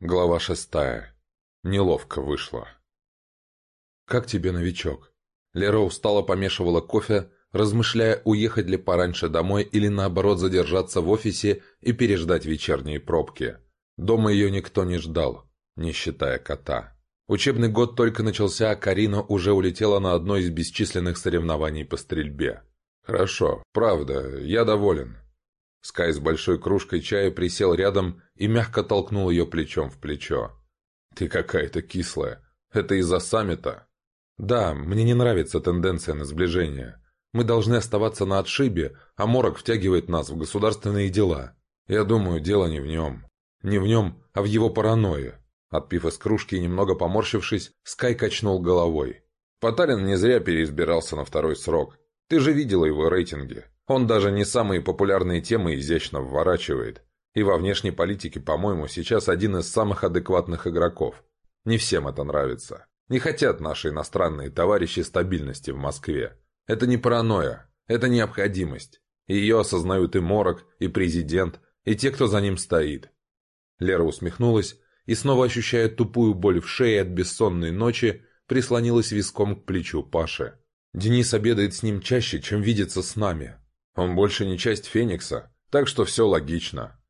Глава шестая. Неловко вышло. «Как тебе, новичок?» Лера устало помешивала кофе, размышляя, уехать ли пораньше домой или наоборот задержаться в офисе и переждать вечерние пробки. Дома ее никто не ждал, не считая кота. Учебный год только начался, а Карина уже улетела на одно из бесчисленных соревнований по стрельбе. «Хорошо, правда, я доволен. Скай с большой кружкой чая присел рядом и мягко толкнул ее плечом в плечо. «Ты какая-то кислая. Это из-за саммита?» «Да, мне не нравится тенденция на сближение. Мы должны оставаться на отшибе, а Морок втягивает нас в государственные дела. Я думаю, дело не в нем. Не в нем, а в его паранойе». Отпив из кружки и немного поморщившись, Скай качнул головой. «Поталин не зря переизбирался на второй срок. Ты же видела его рейтинги. Он даже не самые популярные темы изящно вворачивает. И во внешней политике, по-моему, сейчас один из самых адекватных игроков. Не всем это нравится. Не хотят наши иностранные товарищи стабильности в Москве. Это не паранойя, это необходимость. Ее осознают и Морок, и президент, и те, кто за ним стоит. Лера усмехнулась и, снова ощущая тупую боль в шее от бессонной ночи, прислонилась виском к плечу Паши. Денис обедает с ним чаще, чем видится с нами. Он больше не часть Феникса, так что все логично.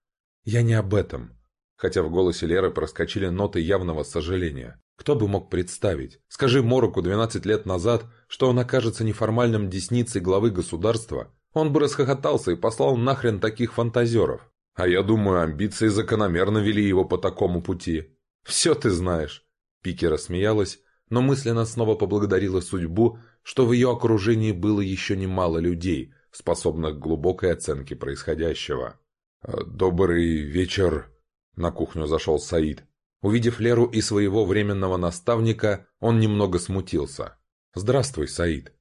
Я не об этом. Хотя в голосе Леры проскочили ноты явного сожаления. Кто бы мог представить? Скажи Мороку 12 лет назад, что он окажется неформальным десницей главы государства, он бы расхохотался и послал нахрен таких фантазеров. А я думаю, амбиции закономерно вели его по такому пути. Все ты знаешь. Пики рассмеялась, но мысленно снова поблагодарила судьбу, что в ее окружении было еще немало людей, способных к глубокой оценке происходящего. «Э, «Добрый вечер», — на кухню зашел Саид. Увидев Леру и своего временного наставника, он немного смутился. «Здравствуй, Саид».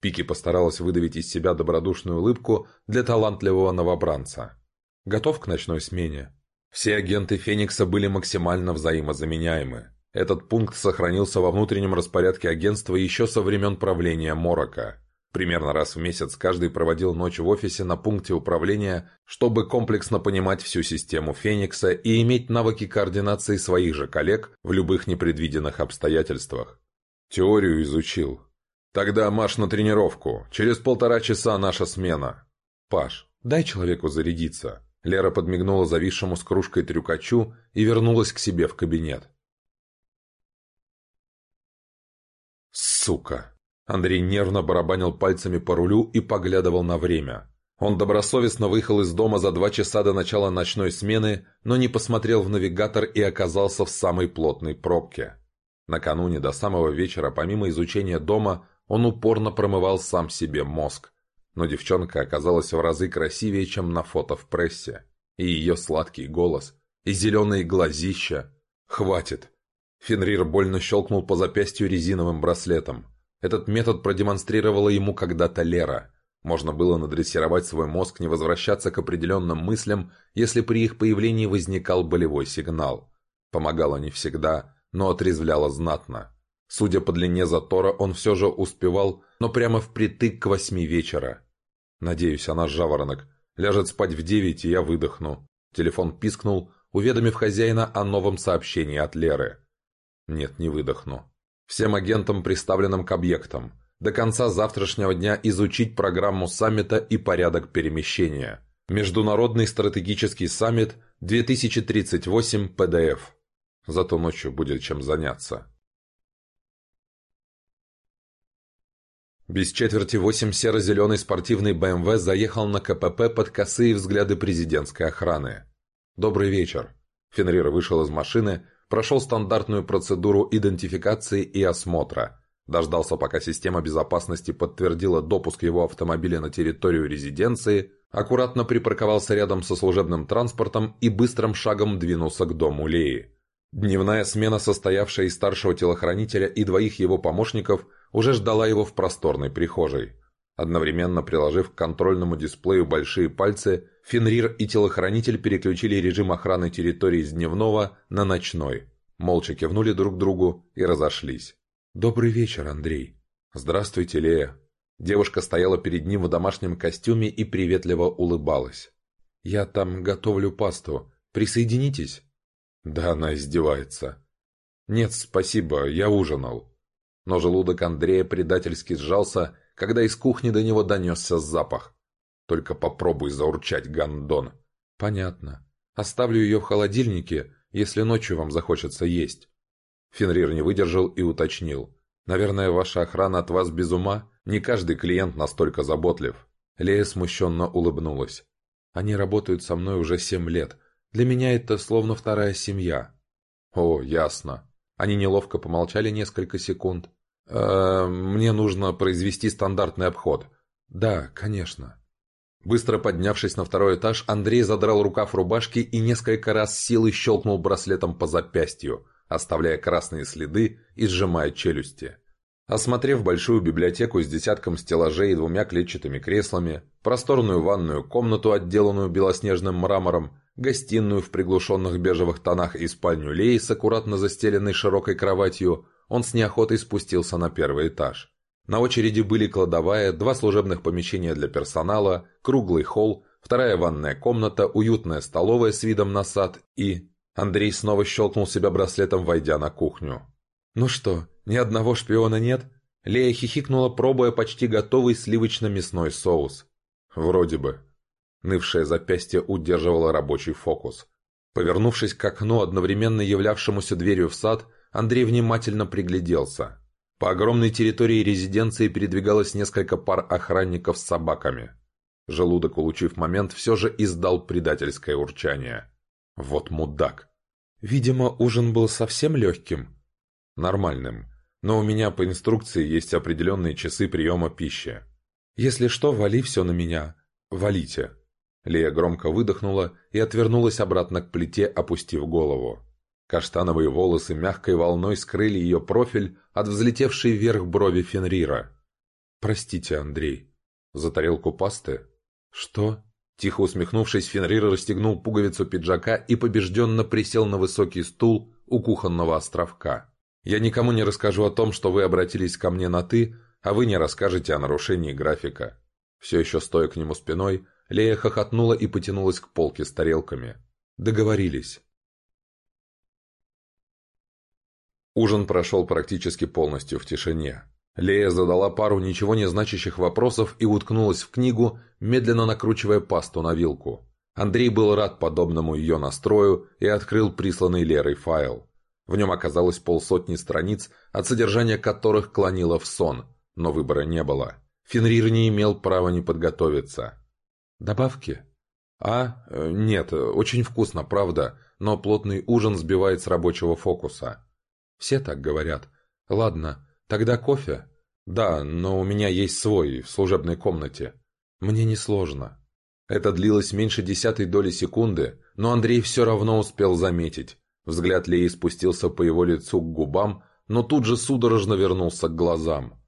Пики постаралась выдавить из себя добродушную улыбку для талантливого новобранца. «Готов к ночной смене?» Все агенты Феникса были максимально взаимозаменяемы. Этот пункт сохранился во внутреннем распорядке агентства еще со времен правления Морока. Примерно раз в месяц каждый проводил ночь в офисе на пункте управления, чтобы комплексно понимать всю систему Феникса и иметь навыки координации своих же коллег в любых непредвиденных обстоятельствах. Теорию изучил. Тогда марш на тренировку. Через полтора часа наша смена. Паш, дай человеку зарядиться. Лера подмигнула зависшему с кружкой трюкачу и вернулась к себе в кабинет. Сука. Андрей нервно барабанил пальцами по рулю и поглядывал на время. Он добросовестно выехал из дома за два часа до начала ночной смены, но не посмотрел в навигатор и оказался в самой плотной пробке. Накануне до самого вечера, помимо изучения дома, он упорно промывал сам себе мозг. Но девчонка оказалась в разы красивее, чем на фото в прессе. И ее сладкий голос, и зеленые глазища. «Хватит!» Фенрир больно щелкнул по запястью резиновым браслетом. Этот метод продемонстрировала ему когда-то Лера. Можно было надрессировать свой мозг не возвращаться к определенным мыслям, если при их появлении возникал болевой сигнал. Помогало не всегда, но отрезвляло знатно. Судя по длине затора, он все же успевал, но прямо впритык к восьми вечера. Надеюсь, она жаворонок. Ляжет спать в девять, и я выдохну. Телефон пискнул, уведомив хозяина о новом сообщении от Леры. Нет, не выдохну. Всем агентам, приставленным к объектам. До конца завтрашнего дня изучить программу саммита и порядок перемещения. Международный стратегический саммит 2038 PDF. Зато ночью будет чем заняться. Без четверти восемь серо-зеленый спортивный БМВ заехал на КПП под косые взгляды президентской охраны. «Добрый вечер». Фенрир вышел из машины, прошел стандартную процедуру идентификации и осмотра, дождался, пока система безопасности подтвердила допуск его автомобиля на территорию резиденции, аккуратно припарковался рядом со служебным транспортом и быстрым шагом двинулся к дому Леи. Дневная смена, состоявшая из старшего телохранителя и двоих его помощников, уже ждала его в просторной прихожей. Одновременно приложив к контрольному дисплею большие пальцы, Фенрир и телохранитель переключили режим охраны территории с дневного на ночной. Молча кивнули друг другу и разошлись. «Добрый вечер, Андрей». «Здравствуйте, Лея». Девушка стояла перед ним в домашнем костюме и приветливо улыбалась. «Я там готовлю пасту. Присоединитесь?» Да она издевается. Нет, спасибо, я ужинал. Но желудок Андрея предательски сжался, когда из кухни до него донесся запах. Только попробуй заурчать, гандон. Понятно. Оставлю ее в холодильнике, если ночью вам захочется есть. Фенрир не выдержал и уточнил. Наверное, ваша охрана от вас без ума? Не каждый клиент настолько заботлив. Лея смущенно улыбнулась. Они работают со мной уже семь лет. Для меня это словно вторая семья. О, ясно. Они неловко помолчали несколько секунд. «Э, «Мне нужно произвести стандартный обход». «Да, конечно». Быстро поднявшись на второй этаж, Андрей задрал рукав рубашки и несколько раз силой щелкнул браслетом по запястью, оставляя красные следы и сжимая челюсти. Осмотрев большую библиотеку с десятком стеллажей и двумя клетчатыми креслами, просторную ванную комнату, отделанную белоснежным мрамором, гостиную в приглушенных бежевых тонах и спальню Леи с аккуратно застеленной широкой кроватью, он с неохотой спустился на первый этаж. На очереди были кладовая, два служебных помещения для персонала, круглый холл, вторая ванная комната, уютная столовая с видом на сад и... Андрей снова щелкнул себя браслетом, войдя на кухню. «Ну что, ни одного шпиона нет?» Лея хихикнула, пробуя почти готовый сливочно-мясной соус. «Вроде бы». Нывшее запястье удерживало рабочий фокус. Повернувшись к окну, одновременно являвшемуся дверью в сад, Андрей внимательно пригляделся. По огромной территории резиденции передвигалось несколько пар охранников с собаками. Желудок, улучив момент, все же издал предательское урчание. «Вот мудак!» «Видимо, ужин был совсем легким», Нормальным. Но у меня по инструкции есть определенные часы приема пищи. Если что, вали все на меня. Валите. Лея громко выдохнула и отвернулась обратно к плите, опустив голову. Каштановые волосы мягкой волной скрыли ее профиль от взлетевшей вверх брови Фенрира. «Простите, Андрей». «За тарелку пасты?» «Что?» Тихо усмехнувшись, Фенрир расстегнул пуговицу пиджака и побежденно присел на высокий стул у кухонного островка. Я никому не расскажу о том, что вы обратились ко мне на «ты», а вы не расскажете о нарушении графика». Все еще стоя к нему спиной, Лея хохотнула и потянулась к полке с тарелками. Договорились. Ужин прошел практически полностью в тишине. Лея задала пару ничего не значащих вопросов и уткнулась в книгу, медленно накручивая пасту на вилку. Андрей был рад подобному ее настрою и открыл присланный Лерой файл. В нем оказалось полсотни страниц, от содержания которых клонило в сон, но выбора не было. Фенрир не имел права не подготовиться. «Добавки?» «А? Э, нет, очень вкусно, правда, но плотный ужин сбивает с рабочего фокуса». «Все так говорят. Ладно, тогда кофе?» «Да, но у меня есть свой, в служебной комнате». «Мне несложно». Это длилось меньше десятой доли секунды, но Андрей все равно успел заметить. Взгляд Леи спустился по его лицу к губам, но тут же судорожно вернулся к глазам.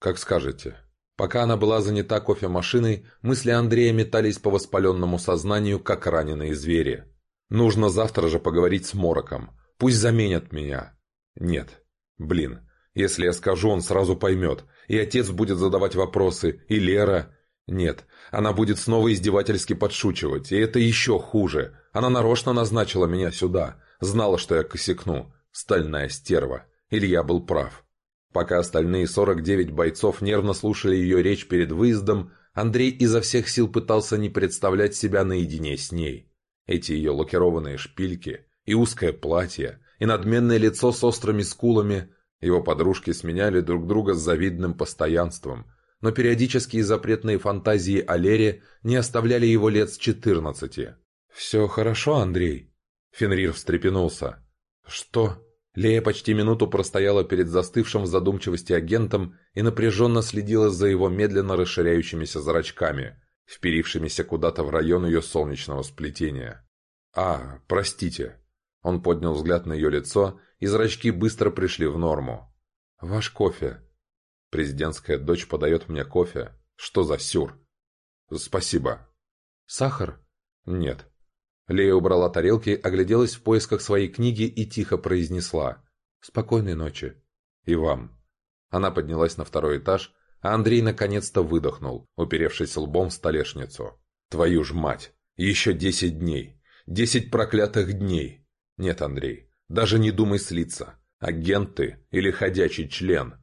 «Как скажете». Пока она была занята кофемашиной, мысли Андрея метались по воспаленному сознанию, как раненые звери. «Нужно завтра же поговорить с Мороком. Пусть заменят меня». «Нет. Блин. Если я скажу, он сразу поймет. И отец будет задавать вопросы, и Лера...» «Нет. Она будет снова издевательски подшучивать, и это еще хуже. Она нарочно назначила меня сюда. Знала, что я косякну. Стальная стерва. Илья был прав. Пока остальные 49 бойцов нервно слушали ее речь перед выездом, Андрей изо всех сил пытался не представлять себя наедине с ней. Эти ее лакированные шпильки, и узкое платье, и надменное лицо с острыми скулами. Его подружки сменяли друг друга с завидным постоянством, но периодические запретные фантазии о Лере не оставляли его лет с четырнадцати. «Все хорошо, Андрей?» Фенрир встрепенулся. «Что?» Лея почти минуту простояла перед застывшим в задумчивости агентом и напряженно следила за его медленно расширяющимися зрачками, вперившимися куда-то в район ее солнечного сплетения. «А, простите». Он поднял взгляд на ее лицо, и зрачки быстро пришли в норму. «Ваш кофе». «Президентская дочь подает мне кофе. Что за сюр?» «Спасибо». «Сахар?» «Нет». Лея убрала тарелки, огляделась в поисках своей книги и тихо произнесла «Спокойной ночи». «И вам». Она поднялась на второй этаж, а Андрей наконец-то выдохнул, уперевшись лбом в столешницу. «Твою ж мать! Еще десять дней! Десять проклятых дней!» Нет, Андрей, даже не думай слиться. Агент ты или ходячий член.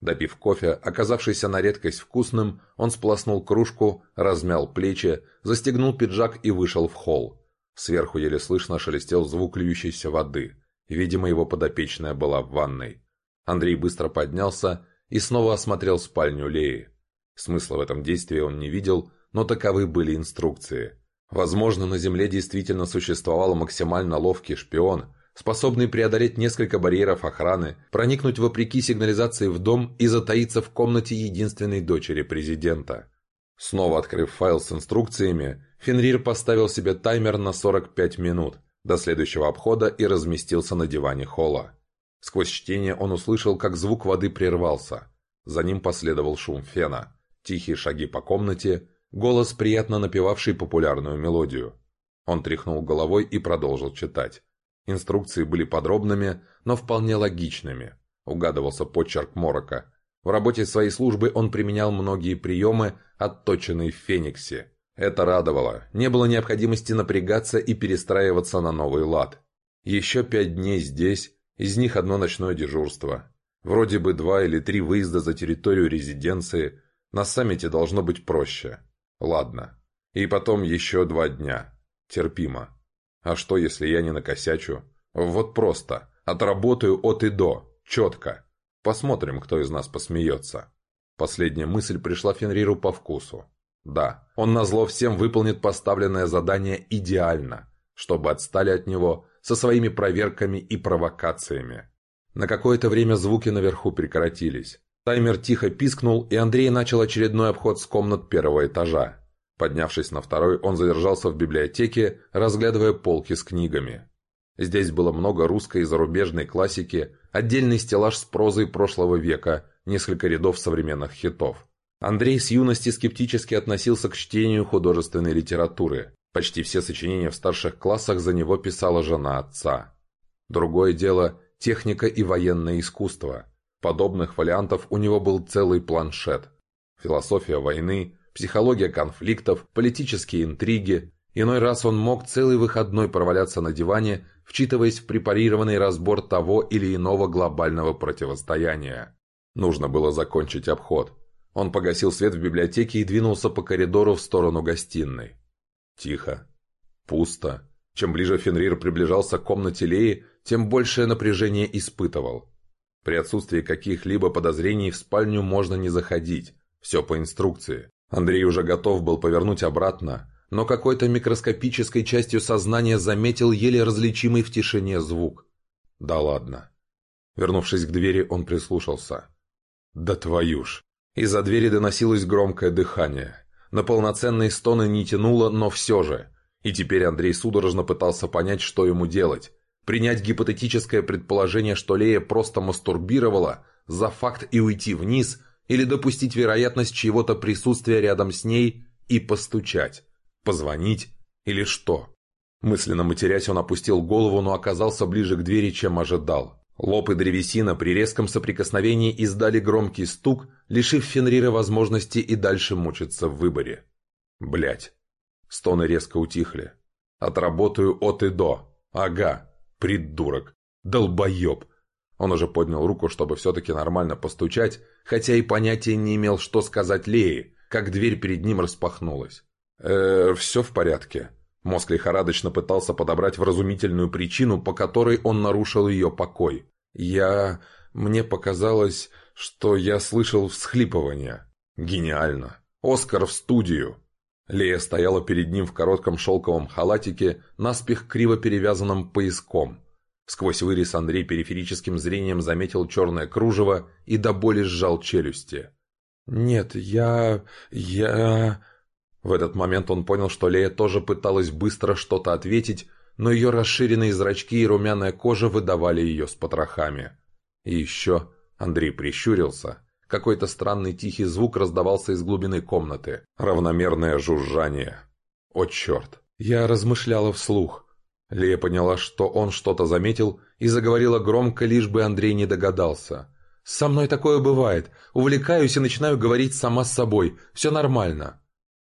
Допив кофе, оказавшийся на редкость вкусным, он сполоснул кружку, размял плечи, застегнул пиджак и вышел в холл. Сверху еле слышно шелестел звук льющейся воды. Видимо, его подопечная была в ванной. Андрей быстро поднялся и снова осмотрел спальню Леи. Смысла в этом действии он не видел, но таковы были инструкции. Возможно, на Земле действительно существовал максимально ловкий шпион, способный преодолеть несколько барьеров охраны, проникнуть вопреки сигнализации в дом и затаиться в комнате единственной дочери президента. Снова открыв файл с инструкциями, Фенрир поставил себе таймер на 45 минут до следующего обхода и разместился на диване холла. Сквозь чтение он услышал, как звук воды прервался. За ним последовал шум фена, тихие шаги по комнате, голос, приятно напевавший популярную мелодию. Он тряхнул головой и продолжил читать. Инструкции были подробными, но вполне логичными. Угадывался почерк Морока. В работе своей службы он применял многие приемы, отточенные в Фениксе. Это радовало. Не было необходимости напрягаться и перестраиваться на новый лад. Еще пять дней здесь, из них одно ночное дежурство. Вроде бы два или три выезда за территорию резиденции. На саммите должно быть проще. Ладно. И потом еще два дня. Терпимо. А что, если я не накосячу? Вот просто. Отработаю от и до. Четко. Посмотрим, кто из нас посмеется. Последняя мысль пришла Фенриру по вкусу. Да, он назло всем выполнит поставленное задание идеально, чтобы отстали от него со своими проверками и провокациями. На какое-то время звуки наверху прекратились. Таймер тихо пискнул, и Андрей начал очередной обход с комнат первого этажа. Поднявшись на второй, он задержался в библиотеке, разглядывая полки с книгами. Здесь было много русской и зарубежной классики, отдельный стеллаж с прозой прошлого века, несколько рядов современных хитов. Андрей с юности скептически относился к чтению художественной литературы. Почти все сочинения в старших классах за него писала жена отца. Другое дело – техника и военное искусство. Подобных вариантов у него был целый планшет. Философия войны, психология конфликтов, политические интриги. Иной раз он мог целый выходной проваляться на диване, вчитываясь в препарированный разбор того или иного глобального противостояния. Нужно было закончить обход. Он погасил свет в библиотеке и двинулся по коридору в сторону гостиной. Тихо. Пусто. Чем ближе Фенрир приближался к комнате Леи, тем большее напряжение испытывал. При отсутствии каких-либо подозрений в спальню можно не заходить. Все по инструкции. Андрей уже готов был повернуть обратно, но какой-то микроскопической частью сознания заметил еле различимый в тишине звук. Да ладно. Вернувшись к двери, он прислушался. Да твою ж. Из-за двери доносилось громкое дыхание. На полноценные стоны не тянуло, но все же. И теперь Андрей судорожно пытался понять, что ему делать. Принять гипотетическое предположение, что Лея просто мастурбировала, за факт и уйти вниз – или допустить вероятность чьего-то присутствия рядом с ней и постучать, позвонить или что. Мысленно матерясь, он опустил голову, но оказался ближе к двери, чем ожидал. Лоб и древесина при резком соприкосновении издали громкий стук, лишив Фенрира возможности и дальше мучиться в выборе. Блять. Стоны резко утихли. Отработаю от и до. Ага. Придурок. Долбоеб. Он уже поднял руку, чтобы все-таки нормально постучать, хотя и понятия не имел, что сказать Лее, как дверь перед ним распахнулась. э все в порядке». Мозг лихорадочно пытался подобрать вразумительную причину, по которой он нарушил ее покой. «Я... мне показалось, что я слышал всхлипывание». «Гениально! Оскар в студию!» Лея стояла перед ним в коротком шелковом халатике, наспех криво перевязанном пояском. Сквозь вырез Андрей периферическим зрением заметил черное кружево и до боли сжал челюсти. «Нет, я... я...» В этот момент он понял, что Лея тоже пыталась быстро что-то ответить, но ее расширенные зрачки и румяная кожа выдавали ее с потрохами. И еще Андрей прищурился. Какой-то странный тихий звук раздавался из глубины комнаты. Равномерное жужжание. О черт! Я размышляла вслух. Лея поняла, что он что-то заметил, и заговорила громко, лишь бы Андрей не догадался. «Со мной такое бывает. Увлекаюсь и начинаю говорить сама с собой. Все нормально».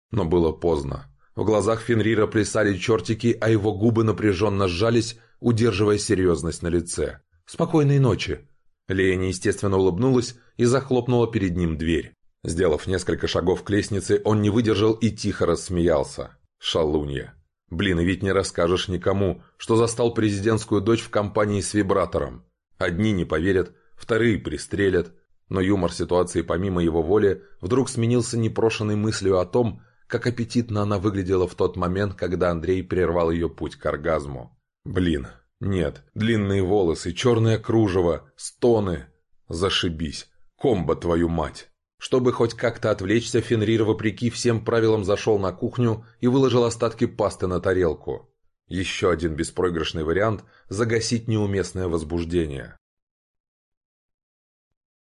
Но было поздно. В глазах Фенрира плясали чертики, а его губы напряженно сжались, удерживая серьезность на лице. «Спокойной ночи!» Лея неестественно улыбнулась и захлопнула перед ним дверь. Сделав несколько шагов к лестнице, он не выдержал и тихо рассмеялся. «Шалунья!» Блин, и ведь не расскажешь никому, что застал президентскую дочь в компании с вибратором. Одни не поверят, вторые пристрелят. Но юмор ситуации помимо его воли вдруг сменился непрошенной мыслью о том, как аппетитно она выглядела в тот момент, когда Андрей прервал ее путь к оргазму. Блин, нет, длинные волосы, черное кружево, стоны. Зашибись. Комбо, твою мать. Чтобы хоть как-то отвлечься, Фенрир, вопреки всем правилам, зашел на кухню и выложил остатки пасты на тарелку. Еще один беспроигрышный вариант – загасить неуместное возбуждение.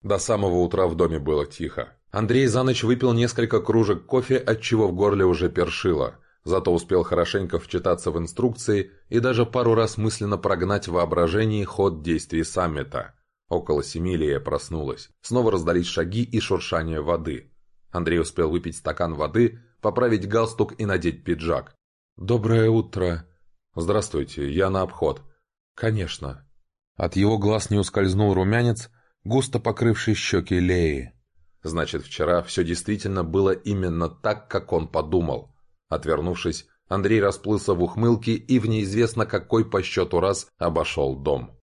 До самого утра в доме было тихо. Андрей за ночь выпил несколько кружек кофе, отчего в горле уже першило. Зато успел хорошенько вчитаться в инструкции и даже пару раз мысленно прогнать в воображении ход действий саммита – Около семи Лея проснулась. Снова раздались шаги и шуршание воды. Андрей успел выпить стакан воды, поправить галстук и надеть пиджак. «Доброе утро!» «Здравствуйте, я на обход». «Конечно». От его глаз не ускользнул румянец, густо покрывший щеки Леи. Значит, вчера все действительно было именно так, как он подумал. Отвернувшись, Андрей расплылся в ухмылке и в неизвестно какой по счету раз обошел дом.